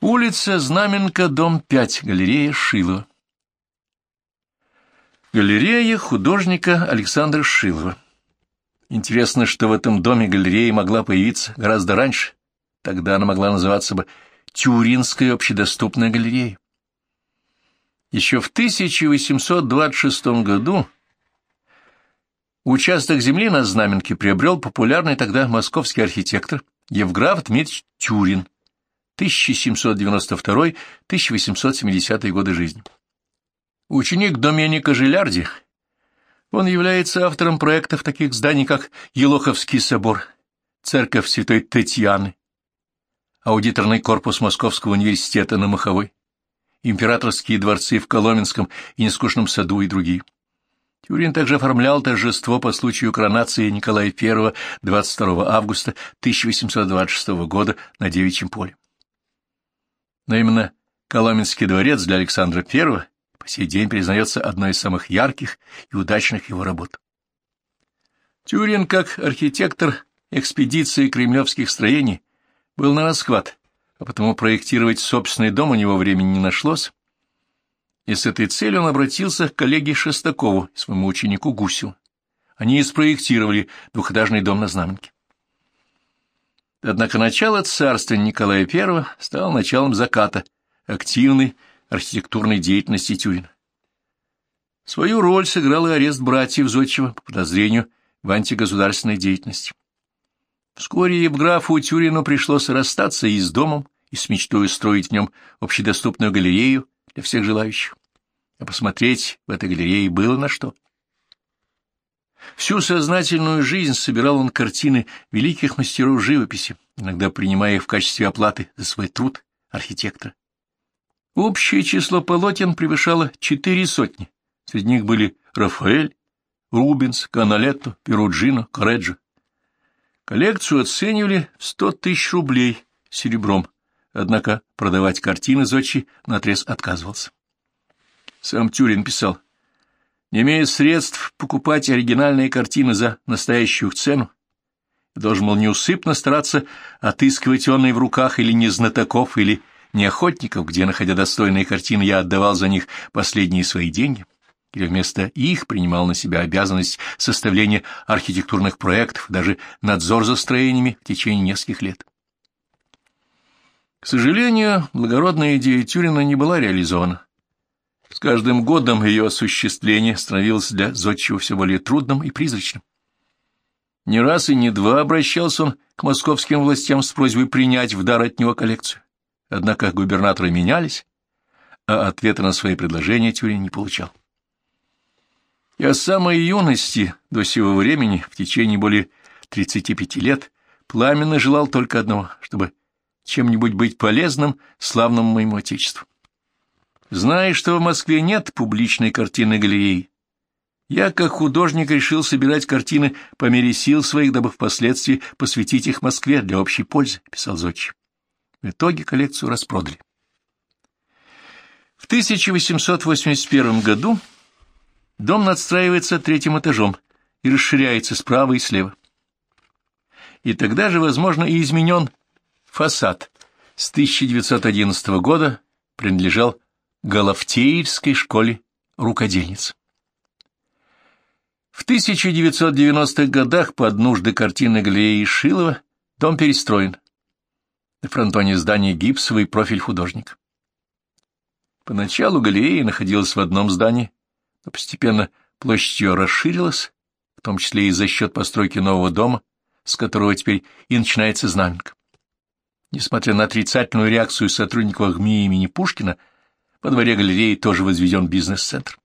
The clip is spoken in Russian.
Улица Знаменка, дом 5, галерея Шилова. Галерея художника Александра Шилова. Интересно, что в этом доме галерея могла появиться гораздо раньше. Тогда она могла называться бы Тюринская общедоступная галерея. Еще в 1826 году участок земли на Знаменке приобрел популярный тогда московский архитектор Евграф Дмитриевич Тюрин, 1792-1870 годы жизни. Ученик Доменика Жилярди, он является автором проектов таких зданий, как Елоховский собор, Церковь Святой Татьяны, аудиторный корпус Московского университета на Маховой, императорские дворцы в Коломенском и Нескучном саду и другие. Тюрин также оформлял торжество по случаю коронации Николая I 22 августа 1826 года на Девичьем поле. Но именно Коломенский дворец для Александра I по сей день признается одной из самых ярких и удачных его работ. Тюрин, как архитектор экспедиции кремлевских строений, был на расхват, а потому проектировать собственный дом у него времени не нашлось, и с этой целью он обратился к коллеге Шестакову, своему ученику Гусеву. Они и спроектировали двухэтажный дом на Знаменке. Однако начало царства Николая I стало началом заката активной архитектурной деятельности Тюрина. Свою роль сыграл и арест братьев Зодчева по подозрению в антигосударственной деятельности. Вскоре Евграфу Тюрину пришлось расстаться и с домом, и с мечтой устроить в нем общедоступную галерею для всех желающих. А посмотреть в этой галерее было на что. Всю сознательную жизнь собирал он картины великих мастеров живописи, иногда принимая их в качестве оплаты за свой труд архитектора. Общее число полотен превышало четыре сотни. Среди них были Рафаэль, Рубенс, Каналетто, Перуджино, Кореджо. Коллекцию оценивали в сто тысяч рублей серебром, однако продавать картины Зодчий наотрез отказывался. Сам Тюрин писал, не имея средств покупать оригинальные картины за настоящую цену, должен был неусыпно стараться отыскивать онные в руках или незнатоков, или неохотников, где, находя достойные картины, я отдавал за них последние свои деньги или вместо их принимал на себя обязанность составления архитектурных проектов, даже надзор за строениями в течение нескольких лет. К сожалению, благородная идея Тюрина не была реализована. С каждым годом ее осуществление становилось для Зодчего все более трудным и призрачным. Не раз и не два обращался он к московским властям с просьбой принять в дар от него коллекцию. Однако губернаторы менялись, а ответа на свои предложения Тюрин не получал. Я с самой юности до сего времени, в течение более 35 лет, пламенно желал только одного, чтобы чем-нибудь быть полезным славному моему отечеству. Зная, что в Москве нет публичной картинной галереи, я, как художник, решил собирать картины по мере сил своих, дабы впоследствии посвятить их Москве для общей пользы, — писал Зодчий. В итоге коллекцию распродали. В 1881 году Дом надстраивается третьим этажом и расширяется справа и слева. И тогда же, возможно, и изменен фасад. С 1911 года принадлежал Галафтеевской школе рукодельниц. В 1990-х годах под нужды картинной галереи Шилова дом перестроен. На фронтоне здания гипсовый профиль художник. Поначалу галерея находилась в одном здании, но постепенно площадь ее расширилась, в том числе и за счет постройки нового дома, с которого теперь и начинается знаменка. Несмотря на отрицательную реакцию сотрудников ГМИ имени Пушкина, во дворе галереи тоже возведен бизнес-центр.